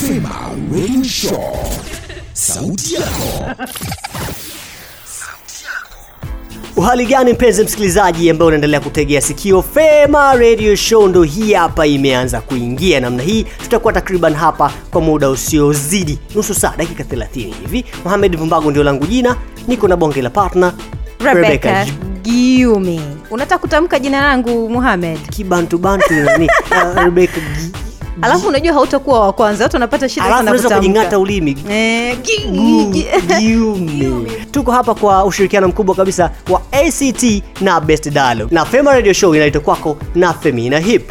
Fema Radio Show. Sauti yako. Uhali gani mpenzi msikilizaji ambaye unaendelea kutegea sikio Fema Radio Show, ndo hii hapa imeanza kuingia namna hii. Tutakuwa takriban hapa kwa muda usiozidi nusu saa, dakika 30 hivi. Mohamed Vumbago ndio langu jina, niko na bonge la partner Rebecca Giumi. Unataka kutamka jina langu Mohamed? kibantu bantu nani uh, Rebecca Gi- Alafu unajua hautakuwa wa kwanza, watu wanapata shida sana kujing'ata ulimi. Eh, Giume. tuko hapa kwa ushirikiano mkubwa kabisa wa act na best dialogue. Na fema radio show inaitwa kwako na femina hip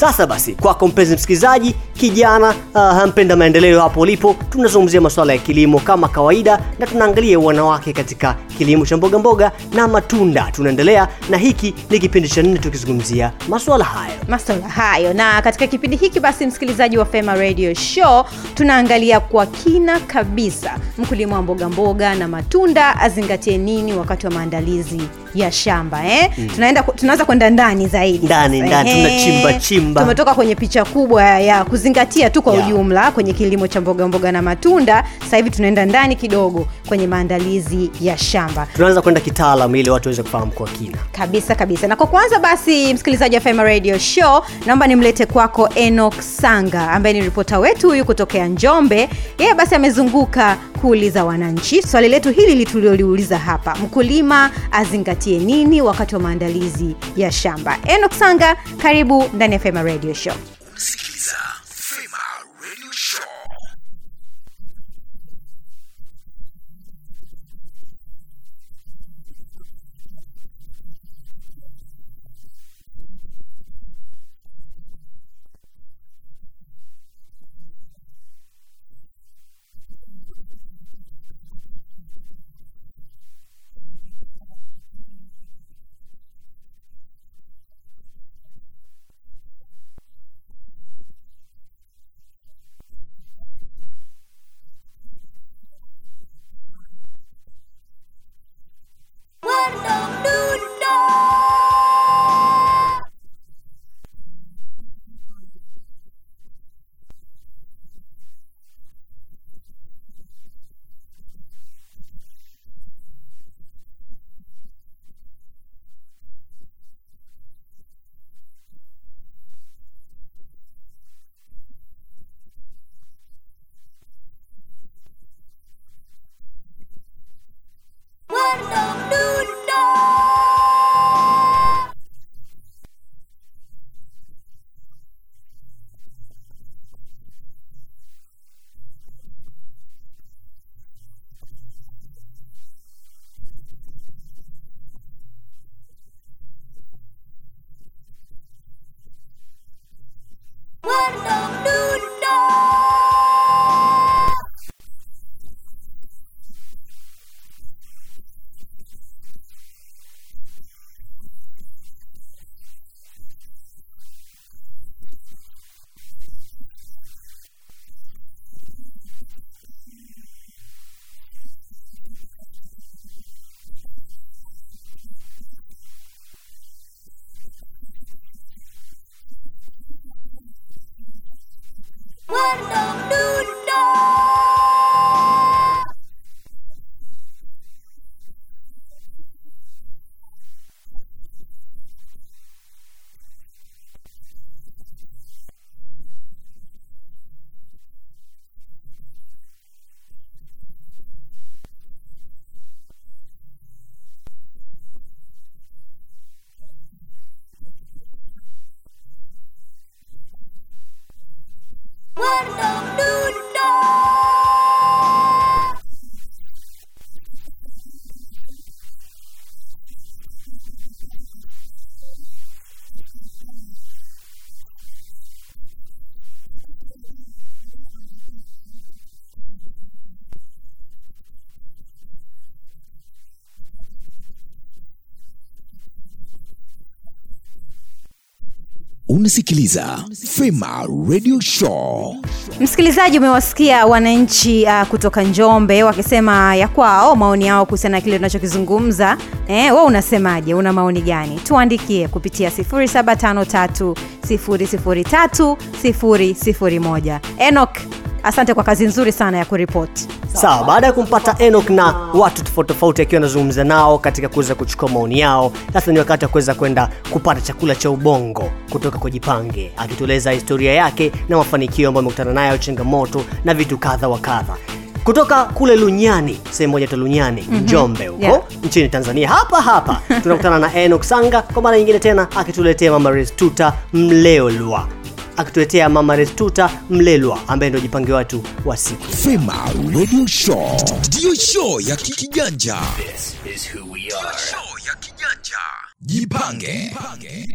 sasa basi kwako mpenzi msikilizaji kijana uh, mpenda maendeleo hapo ulipo tunazungumzia masuala ya kilimo kama kawaida na tunaangalia wanawake katika kilimo cha mboga mboga na matunda. Tunaendelea na hiki ni kipindi cha nne tukizungumzia masuala hayo, masuala hayo. Na katika kipindi hiki basi msikilizaji wa fema radio show tunaangalia kwa kina kabisa mkulima wa mboga mboga na matunda azingatie nini wakati wa maandalizi ya shamba eh? mm. tunaenda tunaanza kwenda ndani zaidi Ndani, ndani, eh. tunachimba, chimba. tumetoka kwenye picha kubwa ya kuzingatia tu kwa Yeah. ujumla kwenye kilimo cha mboga mboga na matunda sasa hivi tunaenda ndani kidogo kwenye maandalizi ya shamba tunaanza kwenda kitaalam ili watu waweze kufahamu kwa kina kabisa kabisa na kwa kwanza basi msikilizaji wa fema radio show naomba nimlete kwako enok sanga ambaye ni ripota wetu huyu kutokea njombe yeye basi amezunguka kuuliza wananchi swali letu hili tulioliuliza hapa mkulima azingatie nini wakati wa maandalizi ya shamba. Enok sanga karibu ndani ya fema radio show muerto. Unasikiliza Fema Radio Show. msikilizaji umewasikia wananchi uh, kutoka njombe wakisema ya kwao maoni yao kuhusiana na kile tunachokizungumza. Eh, we unasemaje? Una maoni gani? Tuandikie kupitia 753 001 enok asante kwa kazi nzuri sana ya kuripoti sawa baada ya kumpata enok na watu tofauti tofauti akiwa anazungumza nao katika kuweza kuchukua maoni yao sasa ni wakati wa kuweza kwenda kupata chakula cha ubongo kutoka kwa jipange akitueleza historia yake na mafanikio ambayo amekutana nayo changamoto na vitu kadha wa kadha kutoka kule lunyani sehemu moja ta lunyani mm-hmm. njombe huko Yeah. nchini tanzania hapa hapa tunakutana na enok sanga kwa mara nyingine tena akituletea mama restuta mleolwa akituletea mama restuta mlelwa ambaye ndio jipange watu wa siku Fema Radio Show ndiyo show ya kijanja. Show ya kijanja. Jipange. Jipange.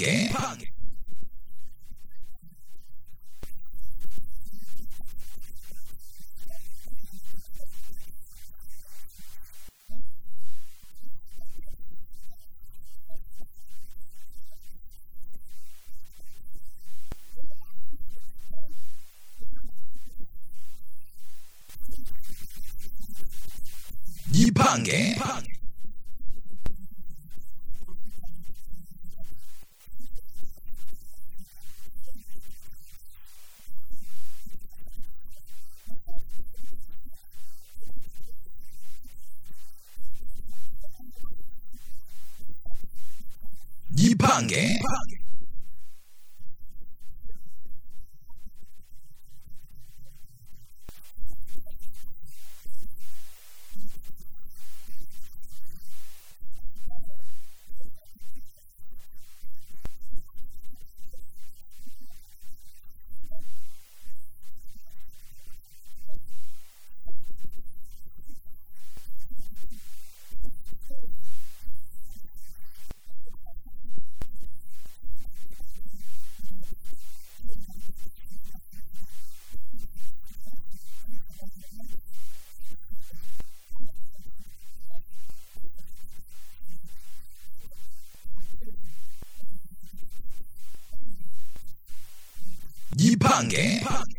Jipange. Jipange. Jipange. Jipange.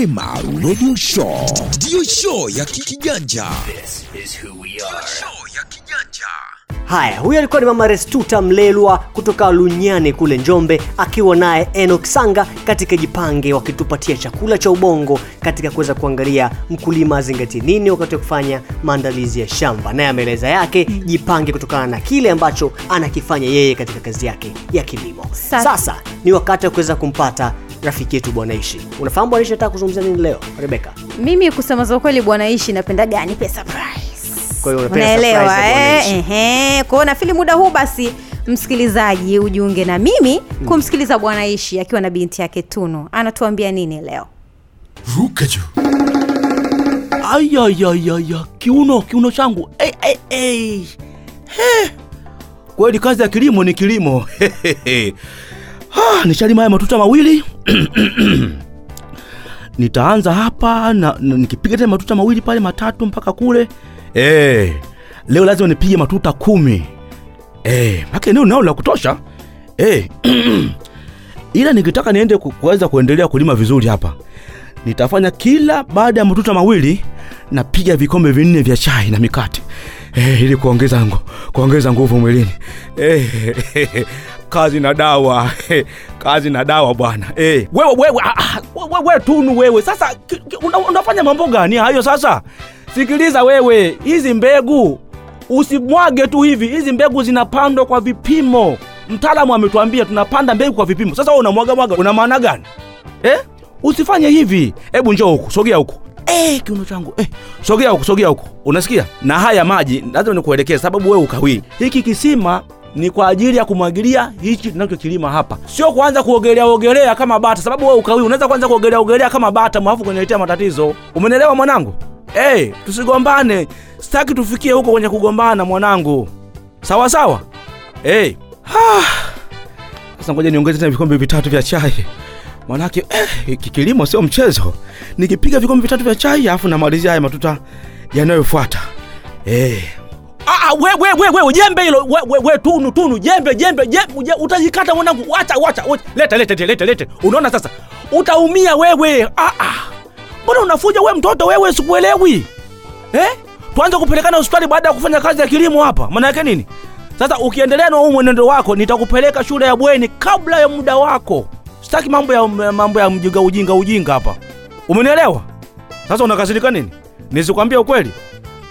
Fema Radio Show ndiyo show ya kijanja. Show ya kijanja. haya huyu alikuwa ni mama restuta mlelwa kutoka lunyani kule njombe akiwa naye enok sanga katika jipange wakitupatia chakula cha ubongo katika kuweza kuangalia mkulima azingatie nini wakati wa kufanya maandalizi ya shamba naye ameeleza yake jipange kutokana na kile ambacho anakifanya yeye katika kazi yake ya kilimo Sasa, sasa ni wakati wa kuweza kumpata rafiki yetu Bwana Ishi. unafahamu Bwana Ishi nataka kuzungumzia nini leo rebeka mimi kusema za ukweli bwana ishi napenda gani pesa surprise kwa hiyo unapenda surprise unaelewa eh? Ehe. kwa hiyo nafili muda huu basi msikilizaji ujiunge na mimi kumsikiliza bwana ishi akiwa na binti yake tunu anatuambia nini leo ruka juu ayayayaya kiuno kiuno changu hey, hey, hey. He. kweli kazi ya kilimo ni kilimo Nishalima haya matuta mawili. Nitaanza hapa na, na nikipiga tena matuta mawili pale matatu mpaka kule. Eh, leo lazima nipige matuta kumi. Eh, make eneo nao la kutosha. Eh, ila nikitaka niende kuweza kuendelea kulima vizuri hapa nitafanya kila baada ya matuta mawili napiga vikombe vinne vya chai na mikate. Eh, ili kuongeza ngu, kuongeza nguvu mwilini. Eh, kazi na dawa. Kazi na dawa bwana. Eh, wewe wewe ah, ah, wewe, wewe tunu wewe. Sasa unafanya mambo gani hayo sasa? Sikiliza wewe hizi mbegu usimwage tu hivi. Hizi mbegu zinapandwa kwa vipimo. Mtaalamu ametuambia tunapanda mbegu kwa vipimo. Sasa wewe unamwaga mwaga una maana gani? Eh? usifanye hivi. Hebu njoo huku sogea huku. Eh, kiuno changu. Eh, sogea huku sogea huku. Unasikia? Na haya maji lazima nikuelekeze sababu wewe ukawii. Hiki kisima ni kwa ajili ya kumwagilia hichi tunachokilima hapa. Sio kuanza kuogelea ogelea kama bata sababu wewe ukawii unaweza kuanza kuogelea ogelea kama bata mwafu kuniletea matatizo. Umenelewa mwanangu? Eh, hey, tusigombane. Sitaki tufikie huko kwenye kugombana mwanangu. Sawa sawa? Eh, hey. sasa ngoja niongeze tena vikombe vitatu vya chai. Mwanake. eh, kilimo sio mchezo. Nikipiga vikombe vitatu vya chai alafu namalizia haya matuta yanayofuata. Eh. Ah, we, we, we, we, jembe hilo. We, we, we, tunu tunu jembe jembe jembe utajikata mwanangu. Wacha wacha leta leta leta leta unaona sasa utaumia wewe. Ah, ah. mbona unafuja we mtoto wewe sikuelewi? Eh? tuanze kupelekana hospitali baada ya kufanya kazi ya kilimo hapa. Maana yake nini? Sasa ukiendelea na huu mwenendo wako nitakupeleka shule ya bweni kabla ya muda wako. Sitaki mambo ya mambo ya mjinga ujinga ujinga hapa. Umenielewa? Sasa unakasirika nini? Nisikwambia ukweli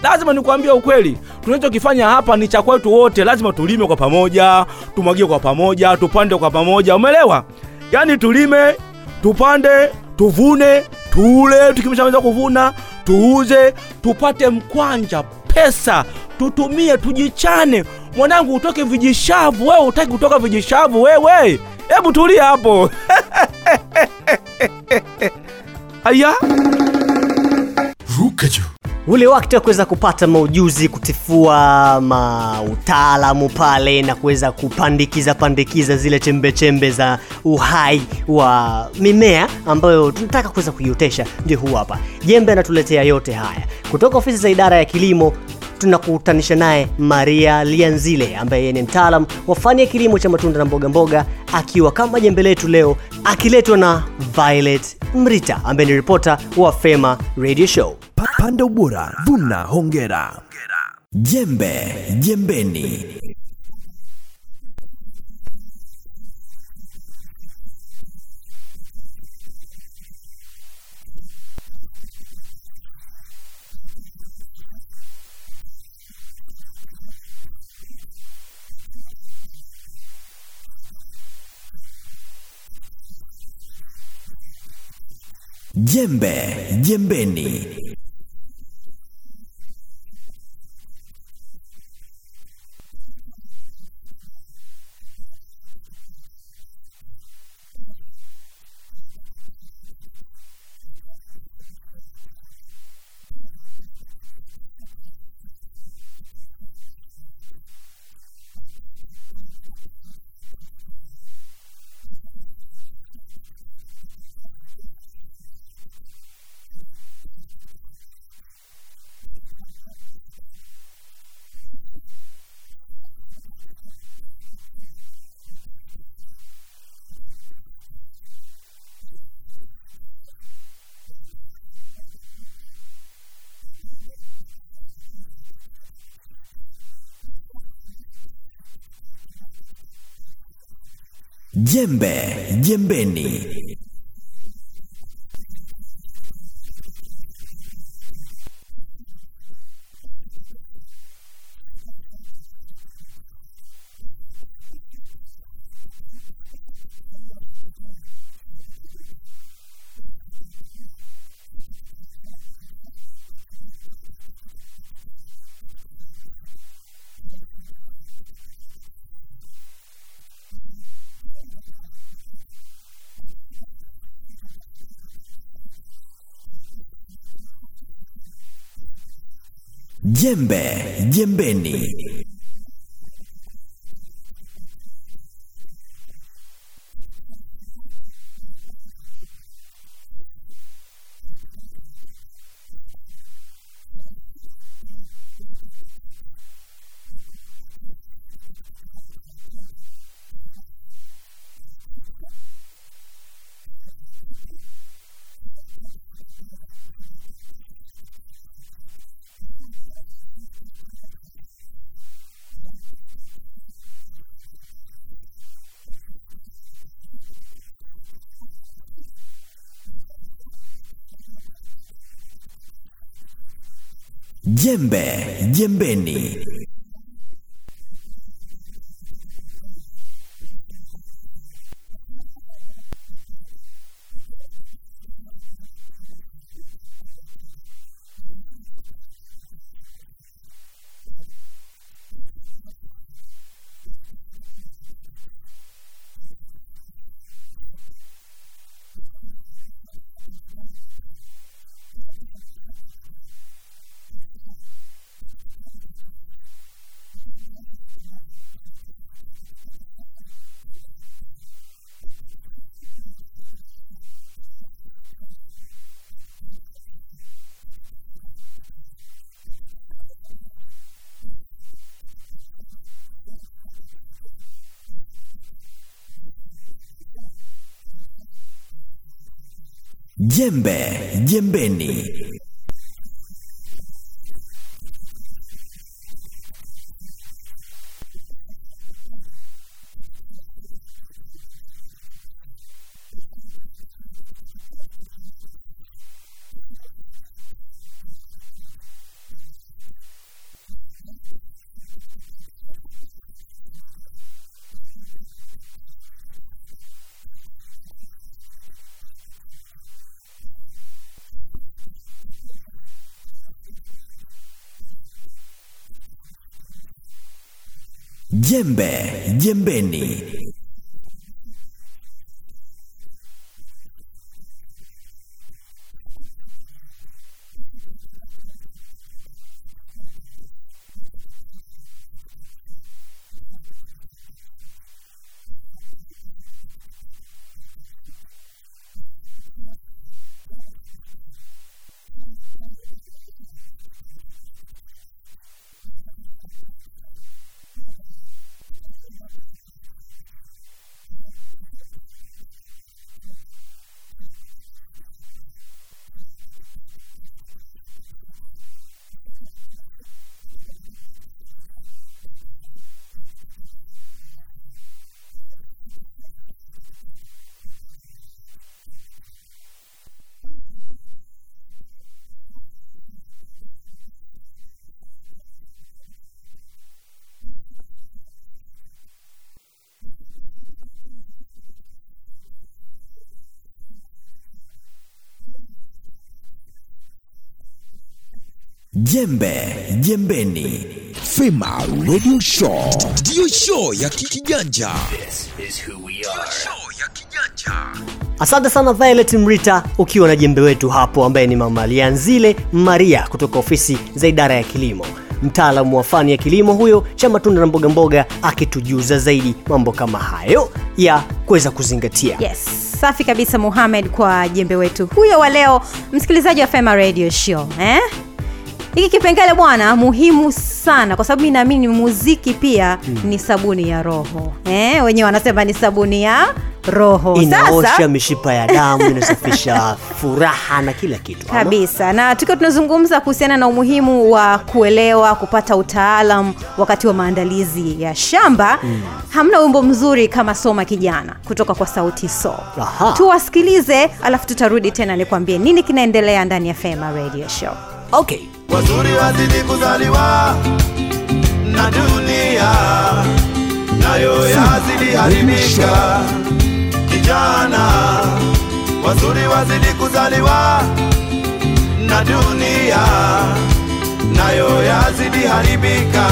lazima nikwambia ukweli tunachokifanya hapa ni cha kwetu wote. Lazima tulime kwa pamoja tumwagie kwa pamoja tupande kwa pamoja. Umeelewa? Yaani tulime tupande tuvune tuule tukimshamaliza kuvuna tuuze tupate mkwanja pesa. Tutumie tujichane. Mwanangu utoke vijishavu. Wewe utaki kutoka vijishavu wewe. Hebu tulia hapo. Aya ruka juu ule wakati wa kuweza kupata maujuzi kutifua mautaalamu pale na kuweza kupandikiza pandikiza zile chembe chembe za uhai wa mimea ambayo tunataka kuweza kuiotesha ndio huu hapa. Jembe anatuletea yote haya. Kutoka ofisi za idara ya kilimo tunakutanisha naye maria lianzile ambaye ni mtaalam wa fani ya kilimo cha matunda na mboga mboga akiwa kama jembe letu leo akiletwa na violet mrita ambaye ni ripota wa fema radio show. Pa- panda ubora vuna hongera. Jembe jembeni jembe jembeni jembe jembeni Jembe jembeni. Jembe jembeni. Jembe jembeni. Jembe jembeni. Jembe jembeni. Fema Radio Show ndiyo show ya kikijanja. Asante sana Violet Mrita ukiwa na jembe wetu hapo, ambaye ni mama Lianzile Maria kutoka ofisi za idara ya kilimo, mtaalamu wa fani ya kilimo huyo cha matunda na mboga mboga, akitujuza zaidi mambo kama hayo ya kuweza kuzingatia. yes safi kabisa muhamed kwa jembe wetu huyo wa leo msikilizaji wa fema radio show eh? Hiki kipengele bwana muhimu sana kwa sababu mi naamini muziki pia mm. ni sabuni ya roho eh? wenyewe wanasema ni sabuni ya roho Inaosha mishipa ya damu, inasafisha furaha na kila kitu. Ama? kabisa na tukiwa tunazungumza kuhusiana na umuhimu wa kuelewa kupata utaalam wakati wa maandalizi ya shamba mm. hamna wimbo mzuri kama soma kijana kutoka kwa sauti so tuwasikilize alafu tutarudi tena nikuambie nini kinaendelea ndani ya fema radio show Okay. Wazuri wazidi kuzaliwa na dunia nayo yazidi haribika. Kijana wazuri wazidi kuzaliwa na dunia nayo yazidi haribika.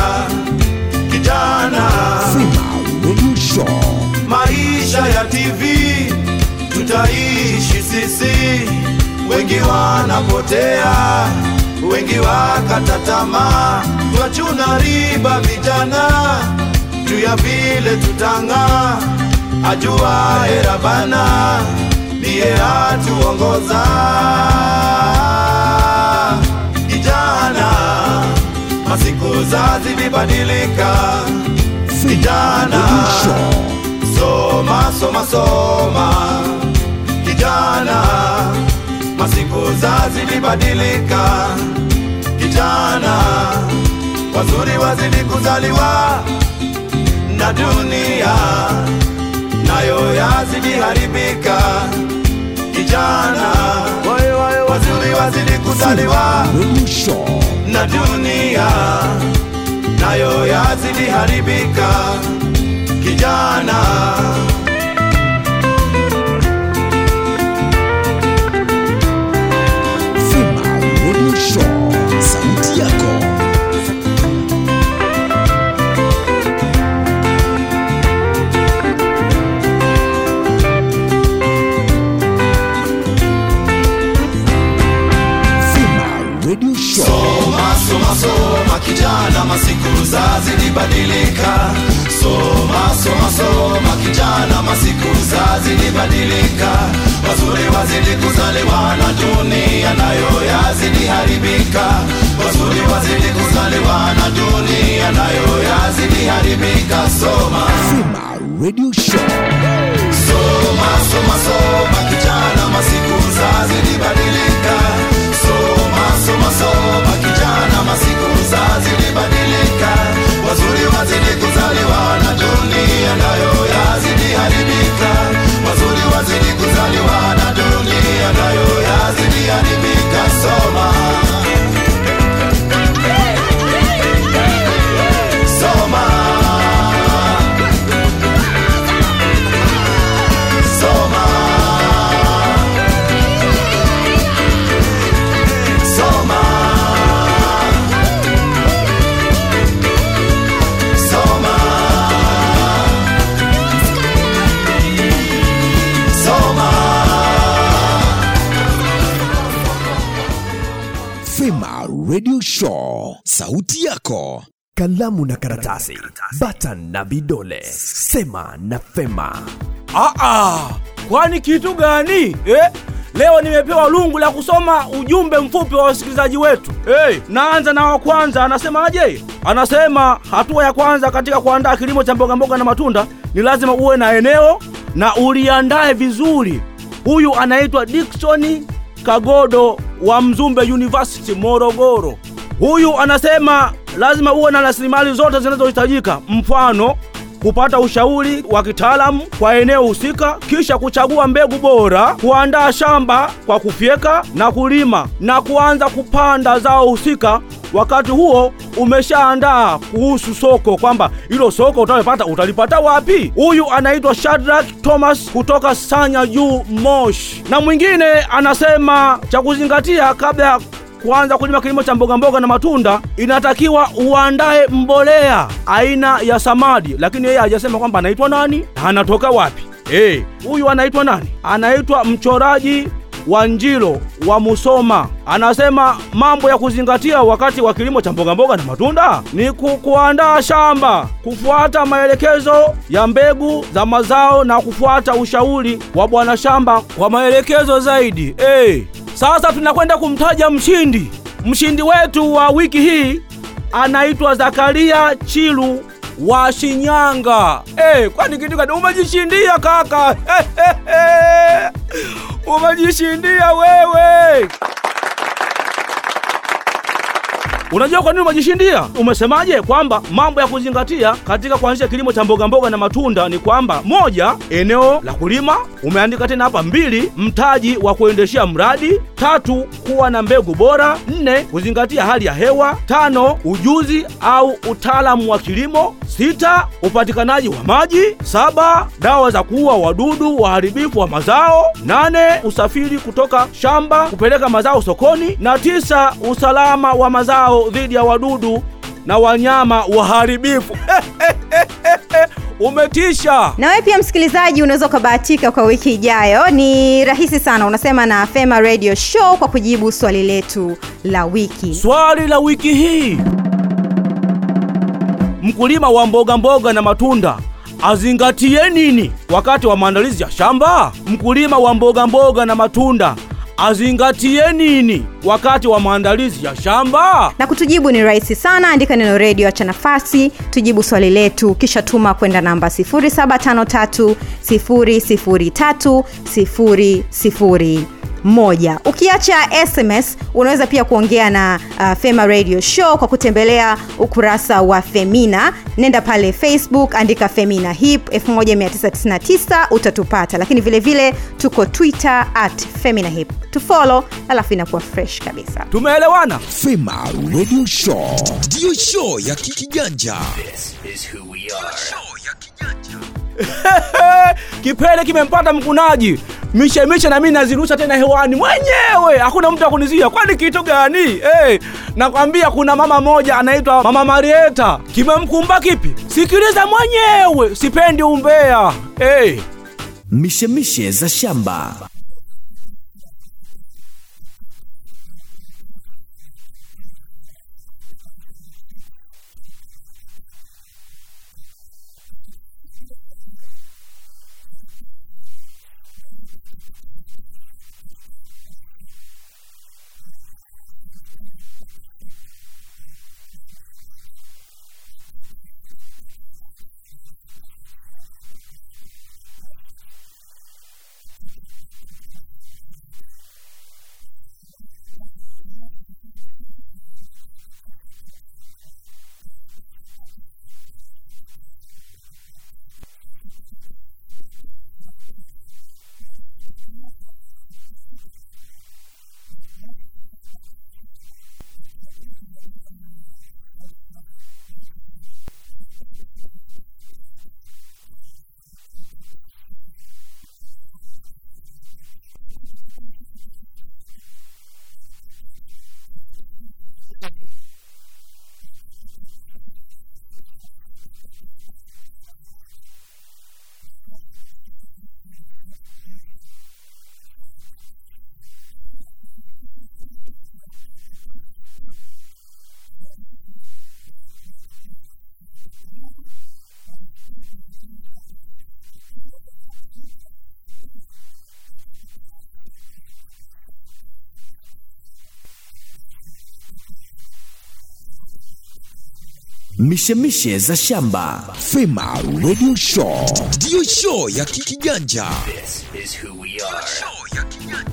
Kijana maisha ya TV tutaishi sisi, wengi wanapotea wengi wakatatama twachuna riba vijana, juu ya vile tutang'aa, ajuaye Rabana ndiye atuongoza. Kijana, masiku zazi vibadilika, kijana, soma soma soma, kijana, masiku zazi badilika, kijana, wazuri wazidi kuzaliwa na dunia nayo yazidi haribika. Kijana, wazuri wazidi kuzaliwa na dunia nayo yazidi haribika. Kijana, kijana, masiku za zilibadilika. Soma soma soma, kijana, masiku za zilibadilika. Wazuri wazidi kuzaliwa na dunia nayo yazidi haribika. Wazuri wazidi kuzaliwa na dunia nayo yazidi haribika. Soma Sima Radio Show. Soma, soma, soma kijana, masiku za badilika. Kalamu na karatasi, bata na vidole, sema na Fema. Aa, kwani kitu gani eh? Leo nimepewa lungu la kusoma ujumbe mfupi wa wasikilizaji wetu. Hey, naanza na wa kwanza, anasemaje? Anasema hatua ya kwanza katika kuandaa kilimo cha mboga mboga na matunda ni lazima uwe na eneo na uliandae vizuri. Huyu anaitwa Dickson Kagodo wa Mzumbe University Morogoro. Huyu anasema lazima uwe na rasilimali zote zinazohitajika, mfano kupata ushauri wa kitaalamu kwa eneo husika, kisha kuchagua mbegu bora, kuandaa shamba kwa kufyeka na kulima na kuanza kupanda zao husika. Wakati huo umeshaandaa kuhusu soko, kwamba hilo soko utalipata utalipata wapi. Huyu anaitwa Shadrack Thomas kutoka Sanya Juu, Moshi. Na mwingine anasema cha kuzingatia kabla ya kuanza kulima kilimo cha mboga mboga na matunda inatakiwa uandae mbolea aina ya samadi, lakini yeye hajasema kwamba anaitwa nani, anatoka wapi. Eh, huyu anaitwa nani? Anaitwa mchoraji wa Njilo wa Musoma. Anasema mambo ya kuzingatia wakati wa kilimo cha mboga mboga na matunda ni ku, kuandaa shamba, kufuata maelekezo ya mbegu za mazao na kufuata ushauri wa bwana shamba kwa maelekezo zaidi. Eh, sasa tunakwenda kumtaja mshindi. Mshindi wetu wa wiki hii anaitwa Zakaria Chilu wa Shinyanga. Eh, kwani kitu gani umejishindia kaka? umejishindia wewe. Unajua kwa nini umejishindia? Umesemaje kwamba mambo ya kuzingatia katika kuanzisha kilimo cha mboga mboga na matunda ni kwamba moja, eneo la kulima, umeandika tena hapa; mbili, mtaji wa kuendeshea mradi; tatu, kuwa na mbegu bora; nne, kuzingatia hali ya hewa; tano, ujuzi au utaalamu wa kilimo; sita, upatikanaji wa maji; saba, dawa za kuua wadudu waharibifu wa mazao; nane, usafiri kutoka shamba kupeleka mazao sokoni; na tisa, usalama wa mazao dhidi ya wadudu na wanyama waharibifu. umetisha. Na wewe pia msikilizaji unaweza ukabahatika kwa wiki ijayo. Ni rahisi sana unasema na fema radio show kwa kujibu swali letu la wiki. Swali la wiki hii. Mkulima wa mboga mboga na matunda azingatie nini wakati wa maandalizi ya shamba? Mkulima wa mboga mboga na matunda azingatie nini wakati wa maandalizi ya shamba? Na kutujibu ni rahisi sana andika neno redio acha nafasi tujibu swali letu kisha tuma kwenda namba 753 moja. Ukiacha sms unaweza pia kuongea na uh, fema radio show kwa kutembelea ukurasa wa femina. Nenda pale facebook andika femina hip 1999 utatupata. Lakini vile vile tuko twitter at femina hip. Tufolo alafu inakuwa fresh kabisa. Tumeelewana? Fema Radio Show. Ndiyo show ya kikiganja. kipele kimempata mkunaji. Mishemishe na mimi nazirusha tena hewani. Mwenyewe! Hakuna mtu akunizia kwani kitu gani? Hey, nakwambia kuna mama moja anaitwa mama marieta. Kimemkumba kipi? Sikiliza mwenyewe. Sipendi umbea. Hey. mishemishe za shamba mishemishe za shamba. Fema Radio Show. Ndiyo show ya kikiganja.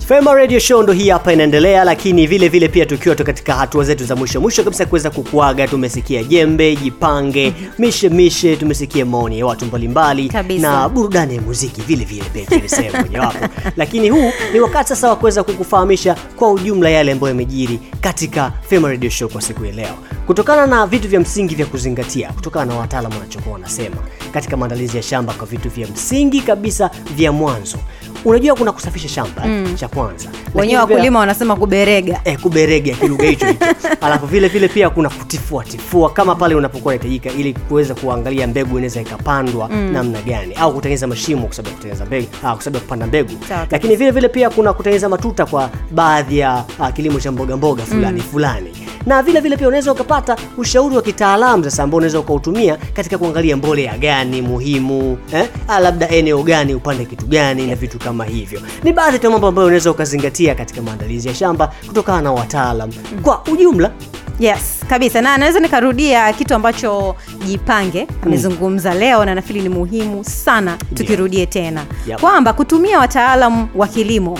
Fema Radio Show ndo hii hapa inaendelea, lakini vile vile pia tukiwa tu katika hatua zetu za mwisho mwisho kabisa kuweza kukuaga. Tumesikia jembe, jipange, mishe mishe, tumesikia maoni ya watu mbalimbali na burudani ya muziki vile vile pia ni sehemu mojawapo, lakini huu ni wakati sasa wa kuweza kukufahamisha kwa ujumla yale ambayo yamejiri katika Fema Radio Show kwa siku ya leo, kutokana na vitu vya msingi vya kuzingatia, kutokana na wataalamu wanachokuwa wanasema katika maandalizi ya shamba, kwa vitu vya msingi kabisa vya mwanzo. Unajua kuna kusafisha shamba mm. cha kwanza wenyewe wakulima wanasema kuberega eh, kuberega kilugha hicho hicho alafu vile vile pia kuna kutifua tifua kama pale unapokuwa unahitajika ili kuweza kuangalia mbegu inaweza ikapandwa mm. namna gani au kutengeneza mashimo kwa sababu kutengeneza mbegu au kwa sababu kupanda mbegu Taka. lakini vile vile pia kuna kutengeneza matuta kwa baadhi ya ah, kilimo cha mboga mboga fulani mm. fulani na vile vile pia unaweza ukapata ushauri wa kitaalamu sasa ambao unaweza ukautumia katika kuangalia mbolea gani muhimu eh? ah, labda eneo gani upande kitu gani yeah. na vitu kama hivyo. Ni baadhi tu mambo ambayo unaweza ukazingatia katika maandalizi ya shamba kutokana na wataalam kwa ujumla. Yes kabisa. Na naweza nikarudia kitu ambacho jipange amezungumza mm. leo na nafili ni muhimu sana tukirudie yeah. tena. Yep. kwamba kutumia wataalamu wa kilimo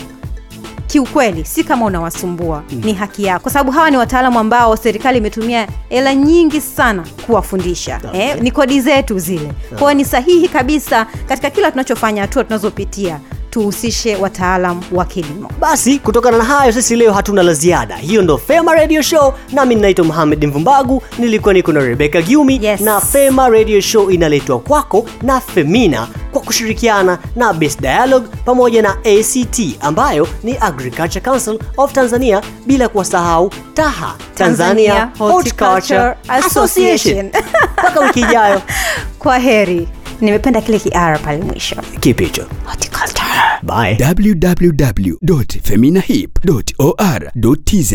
kiukweli si kama unawasumbua. Mm. ni haki yako. Kwa sababu hawa ni wataalamu ambao serikali imetumia hela nyingi sana kuwafundisha. Okay. eh, ni kodi zetu zile. Kwao ni sahihi kabisa katika kila tunachofanya hatua tunazopitia tuhusishe wataalam wa kilimo. Basi kutokana na hayo sisi leo hatuna la ziada. Hiyo ndo fema radio show nami ninaitwa muhamed mvumbagu nilikuwa niko na rebeka giumi Yes. na fema radio show inaletwa kwako na femina kwa kushirikiana na best dialogue pamoja na act ambayo ni agriculture council of tanzania bila kuwasahau taha tanzania, Tanzania horticulture Association. mpaka wiki ijayo. Kwa heri nimependa kile kiara pale mwisho. Kipi hicho? Horticulture bye. Www.feminahip.or.tz